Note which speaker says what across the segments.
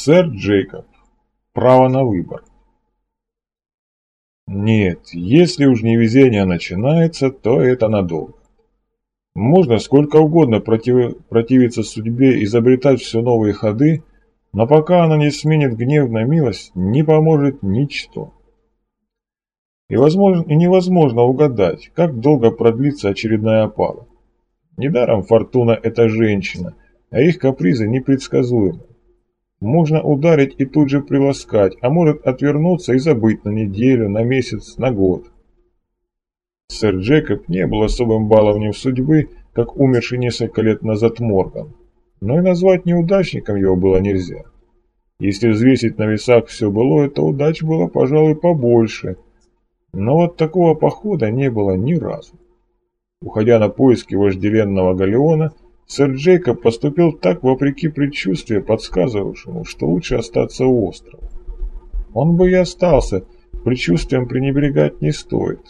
Speaker 1: Сэр Джейкоб. Право на выбор. Нет, если уж невезение начинается, то это надолго. Можно сколько угодно против... противиться судьбе, изобретать все новые ходы, но пока она не сменит гнев на милость, не поможет ничто. И, возможно, и невозможно угадать, как долго продлится очередная опала. Недаром фортуна – это женщина, а их капризы непредсказуемы. Можно ударить и тут же приласкать, а может отвернуться и забыть на неделю, на месяц, на год. Сэр Джекоб не был особым баловнем судьбы, как умерший несколько лет назад Морган, но и назвать неудачником его было нельзя. Если взвесить на весах все былое, то удач было, пожалуй, побольше, но вот такого похода не было ни разу. Уходя на поиски вожделенного галеона, сэр Джейкоб поступил так вопреки предчувствию, подсказывавшему, что лучше остаться у острова. Он бы и остался, предчувствием пренебрегать не стоит.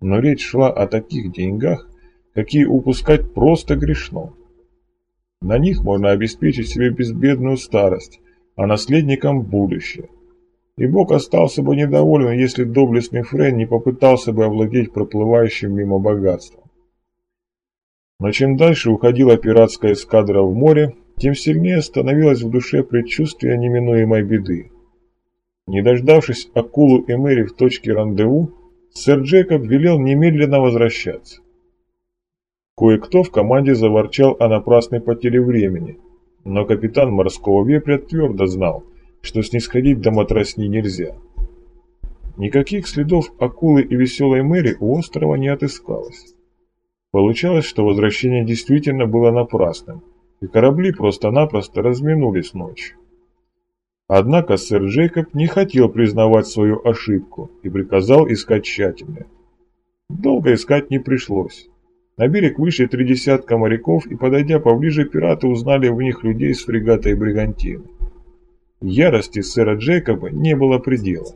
Speaker 1: Но речь шла о таких деньгах, какие упускать просто грешно. На них можно обеспечить себе безбедную старость, а наследникам будущее. И Бог остался бы недоволен, если доблестный Френ не попытался бы овладеть проплывающим мимо богатством. Но чем дальше уходила пиратская эскадра в море, тем сильнее становилось в душе предчувствие неминуемой беды. Не дождавшись акулу и Мэри в точке рандеву, сэр Джекоб велел немедленно возвращаться. Кое-кто в команде заворчал о напрасной потере времени, но капитан морского вепря твердо знал, что снисходить до матросни нельзя. Никаких следов акулы и веселой Мэри у острова не отыскалось. Получалось, что возвращение действительно было напрасным, и корабли просто-напросто разминулись ночью. Однако сэр Джейкоб не хотел признавать свою ошибку и приказал искать тщательно. Долго искать не пришлось. На берег вышли три десятка моряков, и, подойдя поближе, пираты узнали в них людей с фрегата и бригантины. Ярости сэра Джейкоба не было предела.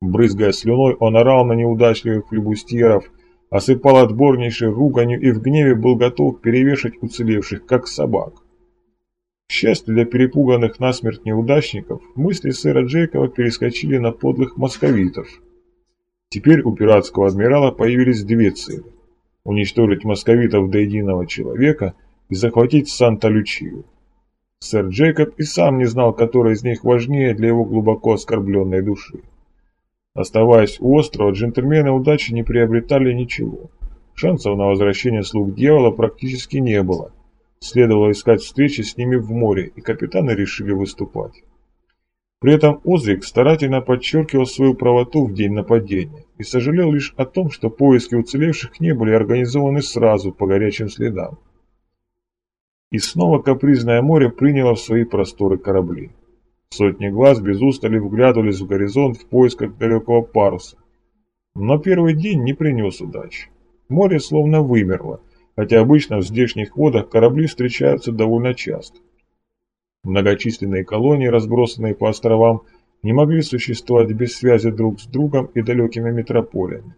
Speaker 1: Брызгая слюной, он орал на неудачливых флебустьеров, осыпал отборнейшей руганью и в гневе был готов перевешать уцелевших, как собак. К счастью для перепуганных насмерть неудачников, мысли сэра Джейкова перескочили на подлых московитов. Теперь у пиратского адмирала появились две цели – уничтожить московитов до единого человека и захватить Санта-Лючию. Сэр Джейкоб и сам не знал, который из них важнее для его глубоко оскорбленной души. Оставаясь у острова, джентльмены удачи не приобретали ничего. Шансов на возвращение слуг дьявола практически не было. Следовало искать встречи с ними в море, и капитаны решили выступать. При этом Озрик старательно подчеркивал свою правоту в день нападения и сожалел лишь о том, что поиски уцелевших не были организованы сразу по горячим следам. И снова капризное море приняло в свои просторы корабли. Сотни глаз без устали вглядывались в горизонт в поисках далекого паруса. Но первый день не принес удачи. Море словно вымерло, хотя обычно в здешних водах корабли встречаются довольно часто. Многочисленные колонии, разбросанные по островам, не могли существовать без связи друг с другом и далекими метрополиями.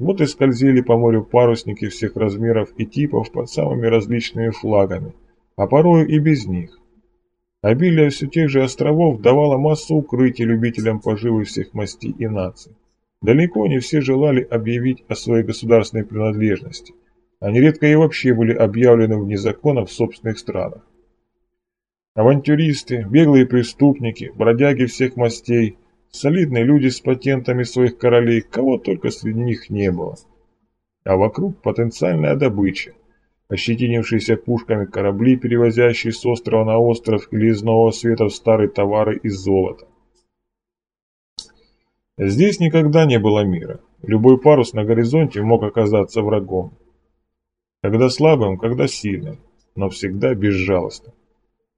Speaker 1: Вот и скользили по морю парусники всех размеров и типов под самыми различными флагами, а порою и без них. Обилие все тех же островов давало массу укрытий любителям поживы всех мастей и наций. Далеко не все желали объявить о своей государственной принадлежности. Они редко и вообще были объявлены вне закона в собственных странах. Авантюристы, беглые преступники, бродяги всех мастей, солидные люди с патентами своих королей, кого только среди них не было. А вокруг потенциальная добыча – ощетинившиеся пушками корабли, перевозящие с острова на остров или из нового света в старые товары из золота. Здесь никогда не было мира. Любой парус на горизонте мог оказаться врагом. Когда слабым, когда сильным, но всегда безжалостным.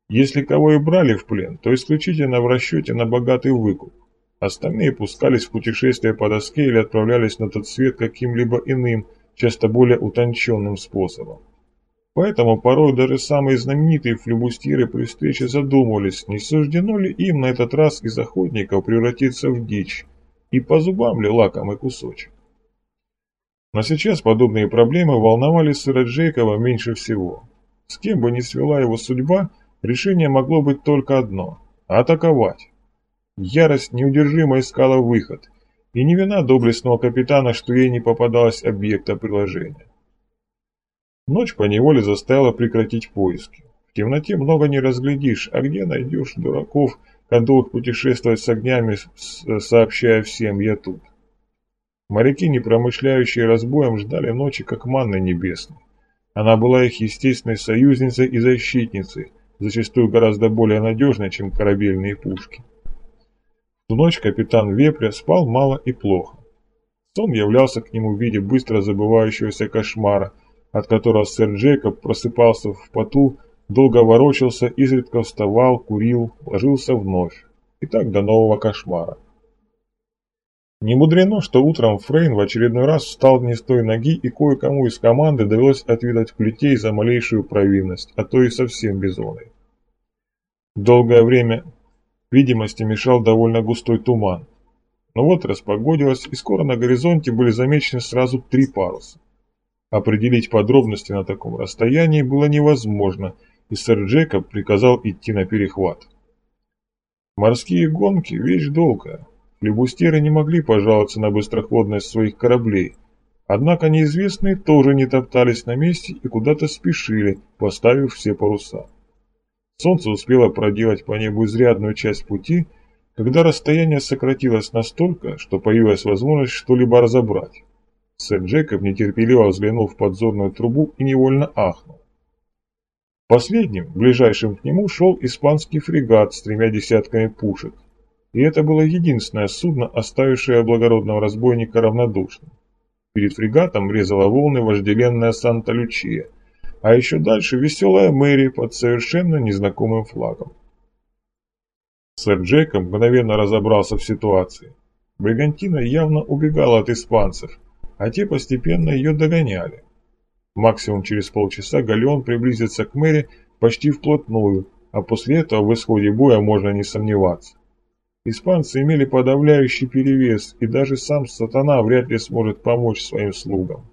Speaker 1: Если кого и брали в плен, то исключительно в расчете на богатый выкуп. Остальные пускались в путешествие по доске или отправлялись на тот свет каким-либо иным, часто более утонченным способом. Поэтому порой даже самые знаменитые флюбустьеры при встрече задумывались, не суждено ли им на этот раз из охотников превратиться в дичь, и по зубам ли лакомый кусочек. Но сейчас подобные проблемы волновали сыра Джейкова меньше всего. С кем бы ни свела его судьба, решение могло быть только одно Атаковать. Ярость неудержимо искала выход, и не вина доблестного капитана, что ей не попадалось объекта приложения. Ночь поневоле заставила прекратить поиски. В темноте много не разглядишь, а где найдешь дураков, готовых путешествовать с огнями, сообщая всем «я тут». Моряки, не промышляющие разбоем, ждали ночи, как манны небесной. Она была их естественной союзницей и защитницей, зачастую гораздо более надежной, чем корабельные пушки. В ночь капитан Вепря спал мало и плохо. Сон являлся к нему в виде быстро забывающегося кошмара, от которого сэр Джейкоб просыпался в поту, долго ворочался, изредка вставал, курил, ложился вновь. И так до нового кошмара. Не мудрено, что утром Фрейн в очередной раз встал не с той ноги и кое-кому из команды довелось отведать плетей за малейшую провинность, а то и совсем безумной. Долгое время видимости мешал довольно густой туман. Но вот распогодилось, и скоро на горизонте были замечены сразу три паруса. Определить подробности на таком расстоянии было невозможно, и сэр Джекоб приказал идти на перехват. Морские гонки – вещь долгая. Флебустеры не могли пожаловаться на быстроходность своих кораблей, однако неизвестные тоже не топтались на месте и куда-то спешили, поставив все паруса. Солнце успело проделать по небу изрядную часть пути, когда расстояние сократилось настолько, что появилась возможность что-либо разобрать. Сэр Джекоб нетерпеливо взглянул в подзорную трубу и невольно ахнул. Последним, ближайшим к нему, шел испанский фрегат с тремя десятками пушек и это было единственное судно, оставившее благородного разбойника равнодушным. Перед фрегатом резала волны вожделенная Санта-Лючия, а еще дальше веселая Мэри под совершенно незнакомым флагом. Сэр Джейкоб мгновенно разобрался в ситуации. Бригантина явно убегала от испанцев, а те постепенно ее догоняли. Максимум через полчаса галеон приблизится к Мэри почти вплотную, а после этого в исходе боя можно не сомневаться. Испанцы имели подавляющий перевес, и даже сам сатана вряд ли сможет помочь своим слугам.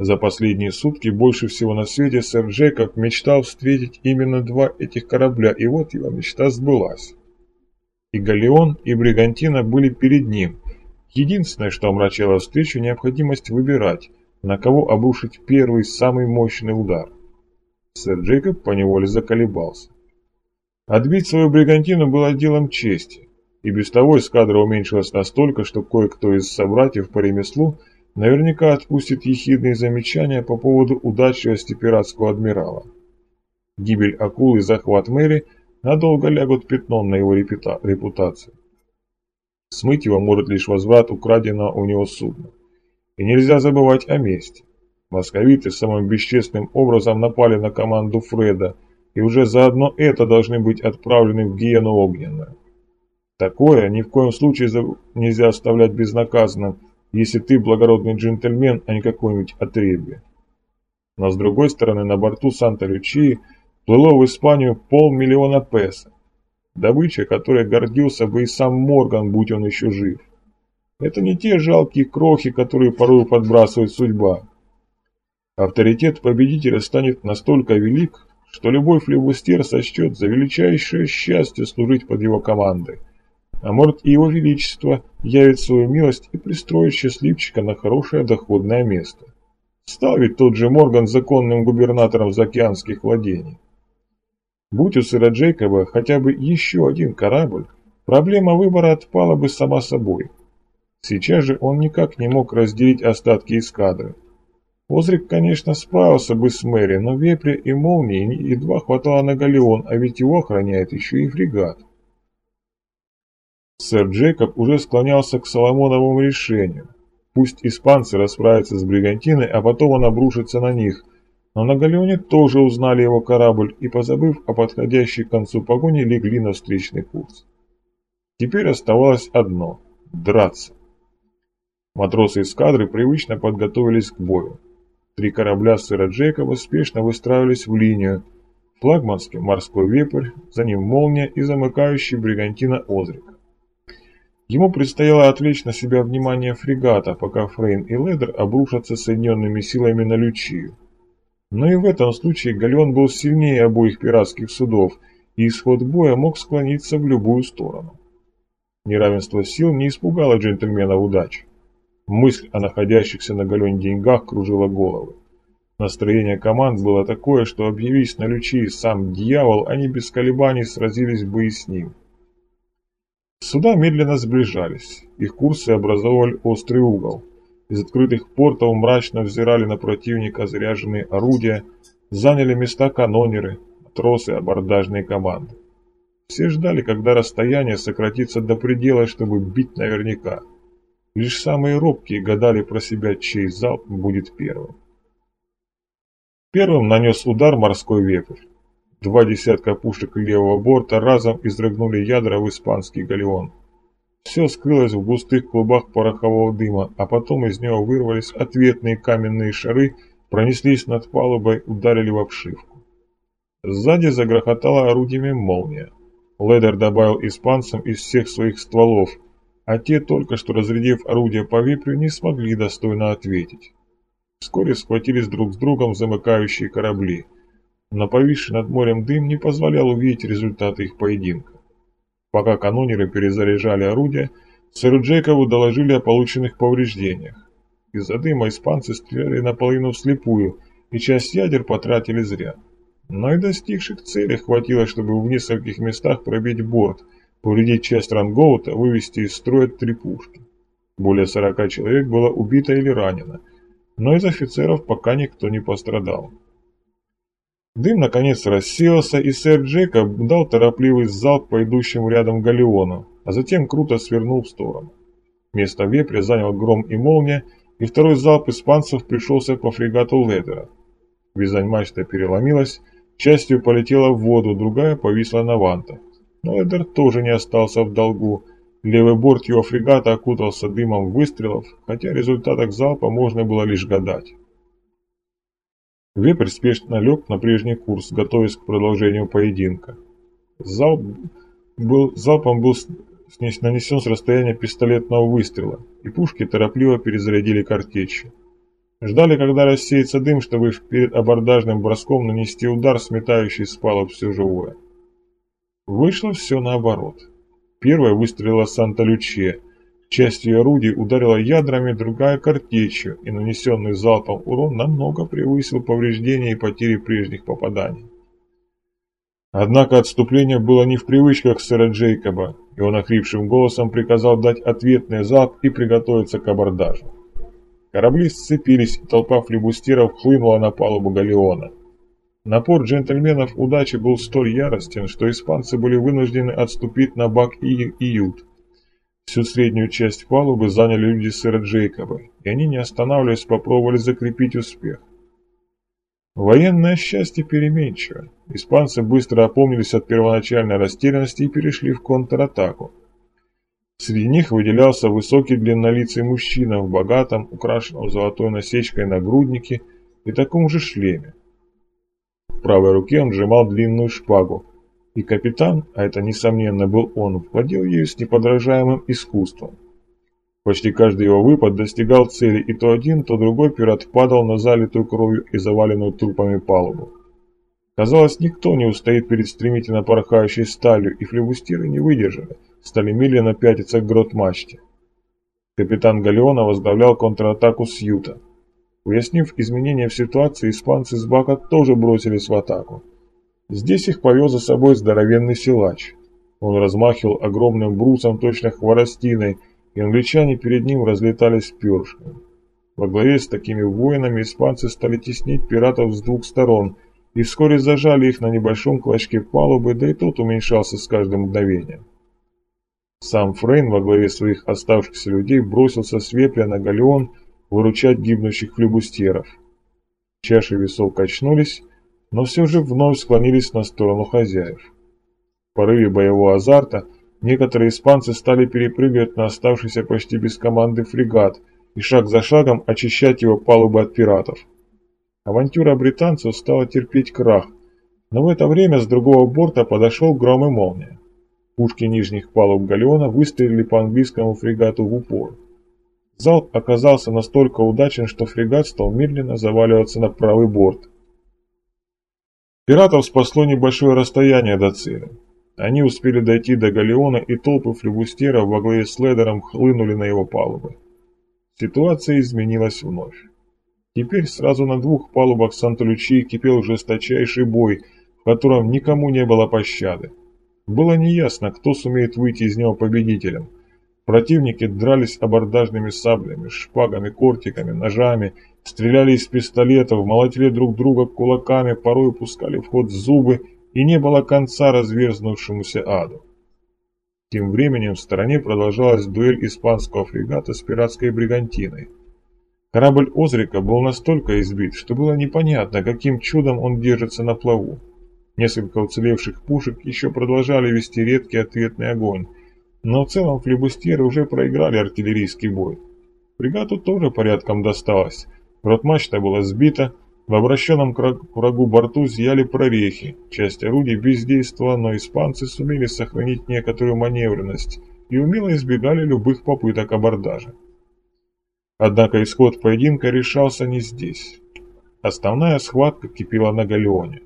Speaker 1: За последние сутки больше всего на свете сэр Джекоб мечтал встретить именно два этих корабля, и вот его мечта сбылась. И Галеон, и Бригантина были перед ним. Единственное, что омрачало встречу, необходимость выбирать, на кого обрушить первый, самый мощный удар. Сэр Джейкоб поневоле заколебался. Отбить свою бригантину было делом чести, и без того эскадра уменьшилась настолько, что кое-кто из собратьев по ремеслу наверняка отпустит ехидные замечания по поводу удачливости пиратского адмирала. Гибель акулы и захват Мэри надолго лягут пятном на его репутацию. Смыть его может лишь возврат украденного у него судна. И нельзя забывать о мести. Московиты самым бесчестным образом напали на команду Фреда – и уже заодно это должны быть отправлены в гиену огненную. Такое ни в коем случае нельзя оставлять безнаказанным, если ты благородный джентльмен, а не какой-нибудь отребье. Но с другой стороны, на борту Санта-Лючии плыло в Испанию полмиллиона песо. Добыча, которой гордился бы и сам Морган, будь он еще жив. Это не те жалкие крохи, которые порой подбрасывает судьба. Авторитет победителя станет настолько велик, что любой флебустер сочтет за величайшее счастье служить под его командой. А может и его величество явит свою милость и пристроит счастливчика на хорошее доходное место. Стал ведь тот же Морган законным губернатором заокеанских владений. Будь у сэра Джейкоба хотя бы еще один корабль, проблема выбора отпала бы сама собой. Сейчас же он никак не мог разделить остатки эскадры. Озрик, конечно, справился бы с Мэри, но вепря и молнии едва хватало на галеон, а ведь его охраняет еще и фрегат. Сэр Джейкоб уже склонялся к Соломоновому решению. Пусть испанцы расправятся с бригантиной, а потом он обрушится на них. Но на галеоне тоже узнали его корабль и, позабыв о подходящей к концу погони, легли на встречный курс. Теперь оставалось одно – драться. Матросы эскадры привычно подготовились к бою. Три корабля сэра Джейкоба спешно выстраивались в линию. Флагманский морской вепрь, за ним молния и замыкающий бригантина Озрик. Ему предстояло отвлечь на себя внимание фрегата, пока Фрейн и Ледер обрушатся соединенными силами на Лючию. Но и в этом случае Галеон был сильнее обоих пиратских судов, и исход боя мог склониться в любую сторону. Неравенство сил не испугало джентльмена удачи. Мысль о находящихся на галёне деньгах кружила головы. Настроение команд было такое, что объявись на лючи сам дьявол, они без колебаний сразились бы и с ним. Суда медленно сближались, их курсы образовывали острый угол. Из открытых портов мрачно взирали на противника заряженные орудия, заняли места канонеры, матросы, абордажные команды. Все ждали, когда расстояние сократится до предела, чтобы бить наверняка. Лишь самые робкие гадали про себя, чей залп будет первым. Первым нанес удар морской вепрь. Два десятка пушек левого борта разом изрыгнули ядра в испанский галеон. Все скрылось в густых клубах порохового дыма, а потом из него вырвались ответные каменные шары, пронеслись над палубой, ударили в обшивку. Сзади загрохотала орудиями молния. Ледер добавил испанцам из всех своих стволов, а те, только что разрядив орудие по вепрю, не смогли достойно ответить. Вскоре схватились друг с другом замыкающие корабли. Но повисший над морем дым не позволял увидеть результаты их поединка. Пока канонеры перезаряжали орудия, сэру Джейкову доложили о полученных повреждениях. Из-за дыма испанцы стреляли наполовину вслепую, и часть ядер потратили зря. Но и достигших цели хватило, чтобы в нескольких местах пробить борт, повредить часть рангоута, вывести из строя три пушки. Более 40 человек было убито или ранено – но из офицеров пока никто не пострадал. Дым наконец рассеялся, и сэр Джейкоб дал торопливый залп по идущему рядом галеону, а затем круто свернул в сторону. Место вепря занял гром и молния, и второй залп испанцев пришелся по фрегату Ледера. Визань мачта переломилась, частью полетела в воду, другая повисла на вантах. Но Ледер тоже не остался в долгу, Левый борт его фрегата окутался дымом выстрелов, хотя результатах залпа можно было лишь гадать. Вепрь спешно лег на прежний курс, готовясь к продолжению поединка. Залп был, залпом был нанесен с расстояния пистолетного выстрела, и пушки торопливо перезарядили картечью. Ждали, когда рассеется дым, чтобы перед абордажным броском нанести удар, сметающий с палуб все живое. Вышло все наоборот. Первая выстрелила Санта-Лючия. Часть ее орудий ударила ядрами, другая картечью, и нанесенный залпом урон намного превысил повреждения и потери прежних попаданий. Однако отступление было не в привычках сэра Джейкоба, и он охрипшим голосом приказал дать ответный залп и приготовиться к абордажу. Корабли сцепились, и толпа флебустеров хлынула на палубу галеона. Напор джентльменов удачи был столь яростен, что испанцы были вынуждены отступить на бак и, ют. Всю среднюю часть палубы заняли люди сэра Джейкоба, и они, не останавливаясь, попробовали закрепить успех. Военное счастье переменчиво. Испанцы быстро опомнились от первоначальной растерянности и перешли в контратаку. Среди них выделялся высокий длиннолицый мужчина в богатом, украшенном золотой насечкой нагруднике и таком же шлеме. В правой руке он сжимал длинную шпагу, и капитан, а это несомненно был он, владел ею с неподражаемым искусством. Почти каждый его выпад достигал цели, и то один, то другой пират падал на залитую кровью и заваленную трупами палубу. Казалось, никто не устоит перед стремительно порхающей сталью, и флебустиры не выдержали, стали медленно пятиться к грот-мачте. Капитан Галеона возглавлял контратаку с Юта. Уяснив изменения в ситуации, испанцы с Бака тоже бросились в атаку. Здесь их повел за собой здоровенный силач. Он размахивал огромным брусом, точно хворостиной, и англичане перед ним разлетались перышками. Во главе с такими воинами испанцы стали теснить пиратов с двух сторон и вскоре зажали их на небольшом клочке палубы, да и тот уменьшался с каждым мгновением. Сам Фрейн во главе своих оставшихся людей бросился с вепря на галеон выручать гибнущих флебустьеров. Чаши весов качнулись, но все же вновь склонились на сторону хозяев. В порыве боевого азарта некоторые испанцы стали перепрыгивать на оставшийся почти без команды фрегат и шаг за шагом очищать его палубы от пиратов. Авантюра британцев стала терпеть крах, но в это время с другого борта подошел гром и молния. Пушки нижних палуб галеона выстрелили по английскому фрегату в упор. Залп оказался настолько удачен, что фрегат стал медленно заваливаться на правый борт. Пиратов спасло небольшое расстояние до цели. Они успели дойти до галеона, и толпы флебустеров во главе с Ледером хлынули на его палубы. Ситуация изменилась вновь. Теперь сразу на двух палубах Санта-Лючии кипел жесточайший бой, в котором никому не было пощады. Было неясно, кто сумеет выйти из него победителем. Противники дрались абордажными саблями, шпагами, кортиками, ножами, стреляли из пистолетов, молотили друг друга кулаками, порой пускали в ход зубы, и не было конца разверзнувшемуся аду. Тем временем в стороне продолжалась дуэль испанского фрегата с пиратской бригантиной. Корабль Озрика был настолько избит, что было непонятно, каким чудом он держится на плаву. Несколько уцелевших пушек еще продолжали вести редкий ответный огонь, но в целом флебустеры уже проиграли артиллерийский бой. Фрегату тоже порядком досталось. Ротмачта была сбита, в обращенном к врагу борту зияли прорехи, часть орудий бездействовала, но испанцы сумели сохранить некоторую маневренность и умело избегали любых попыток абордажа. Однако исход поединка решался не здесь. Основная схватка кипела на галеоне.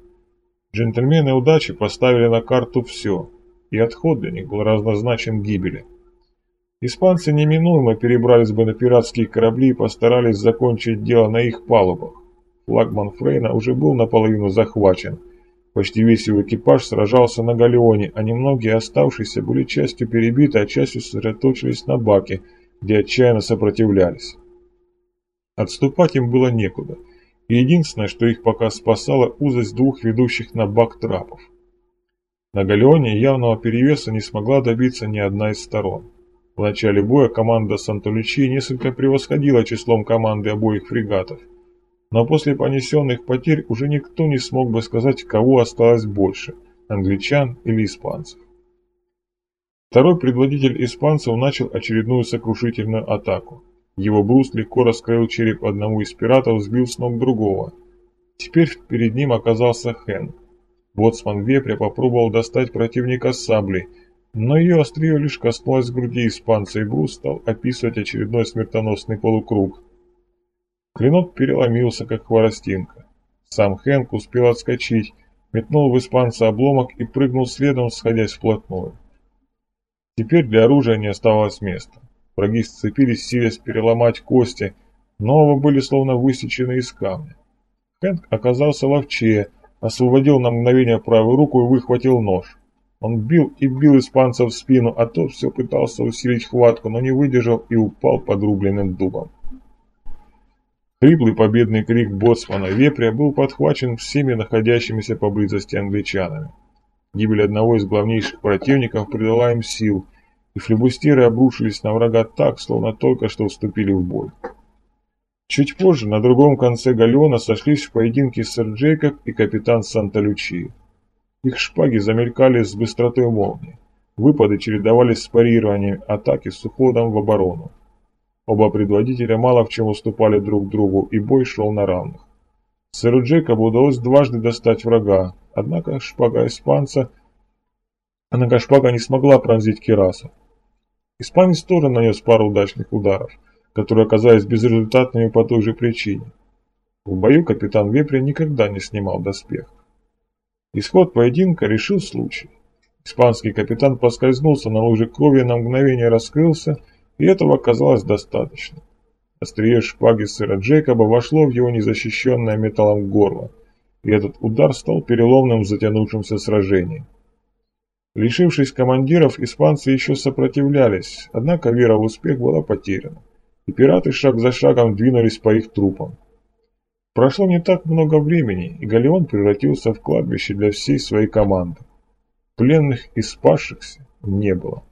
Speaker 1: Джентльмены удачи поставили на карту все, и отход для них был разнозначен гибели. Испанцы неминуемо перебрались бы на пиратские корабли и постарались закончить дело на их палубах. Флагман Фрейна уже был наполовину захвачен. Почти весь его экипаж сражался на галеоне, а немногие оставшиеся были частью перебиты, а частью сосредоточились на баке, где отчаянно сопротивлялись. Отступать им было некуда, и единственное, что их пока спасало, узость двух ведущих на бак трапов. На галеоне явного перевеса не смогла добиться ни одна из сторон. В начале боя команда Сантолючи несколько превосходила числом команды обоих фрегатов, но после понесенных потерь уже никто не смог бы сказать, кого осталось больше – англичан или испанцев. Второй предводитель испанцев начал очередную сокрушительную атаку. Его брус легко раскрыл череп одному из пиратов, сбил с ног другого. Теперь перед ним оказался Хэн. Боцман вепря попробовал достать противника с саблей, но ее острие лишь коснулось груди испанца, и брус стал описывать очередной смертоносный полукруг – Клинок переломился, как хворостинка. Сам Хэнк успел отскочить, метнул в испанца обломок и прыгнул следом, сходясь вплотную. Теперь для оружия не оставалось места. Враги сцепились, силясь переломать кости, но оба были словно высечены из камня. Хэнк оказался ловчее, освободил на мгновение правую руку и выхватил нож. Он бил и бил испанца в спину, а тот все пытался усилить хватку, но не выдержал и упал подрубленным дубом. Хриплый победный крик боцмана Вепря был подхвачен всеми находящимися поблизости англичанами. Гибель одного из главнейших противников придала им сил, и флебустеры обрушились на врага так, словно только что вступили в бой. Чуть позже на другом конце галеона сошлись в поединке сэр Джейкоб и капитан Санта-Лючи. Их шпаги замелькали с быстротой молнии. Выпады чередовались с парированием, атаки с уходом в оборону. Оба предводителя мало в чем уступали друг другу, и бой шел на равных. Сэру Джейкобу удалось дважды достать врага, однако шпага испанца... Однако шпага не смогла пронзить Кираса. Испанец тоже нанес пару удачных ударов, которые оказались безрезультатными по той же причине. В бою капитан Вепря никогда не снимал доспех. Исход поединка решил случай. Испанский капитан поскользнулся на луже крови, на мгновение раскрылся и этого оказалось достаточно. Острие шпаги сэра Джейкоба вошло в его незащищенное металлом горло, и этот удар стал переломным в затянувшемся сражении. Лишившись командиров, испанцы еще сопротивлялись, однако вера в успех была потеряна, и пираты шаг за шагом двинулись по их трупам. Прошло не так много времени, и Галеон превратился в кладбище для всей своей команды. Пленных и спасшихся не было.